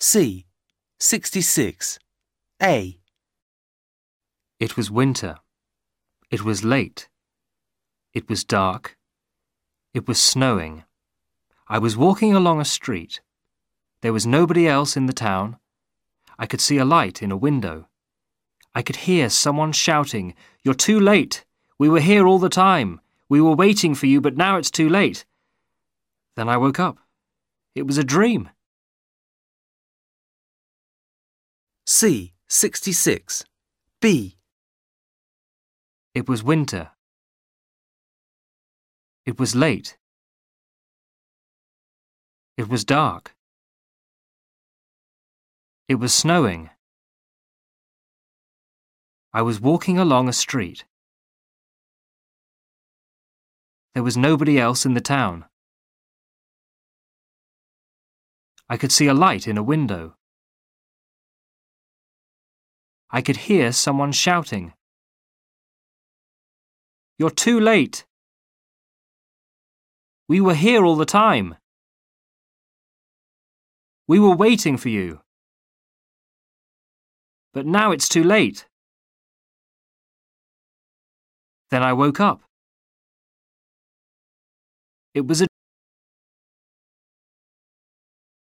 C. 66. A. It was winter. It was late. It was dark. It was snowing. I was walking along a street. There was nobody else in the town. I could see a light in a window. I could hear someone shouting, You're too late! We were here all the time. We were waiting for you, but now it's too late. Then I woke up. It was a dream. C. 66. B. It was winter. It was late. It was dark. It was snowing. I was walking along a street. There was nobody else in the town. I could see a light in a window. I could hear someone shouting. You're too late. We were here all the time. We were waiting for you. But now it's too late. Then I woke up. It was a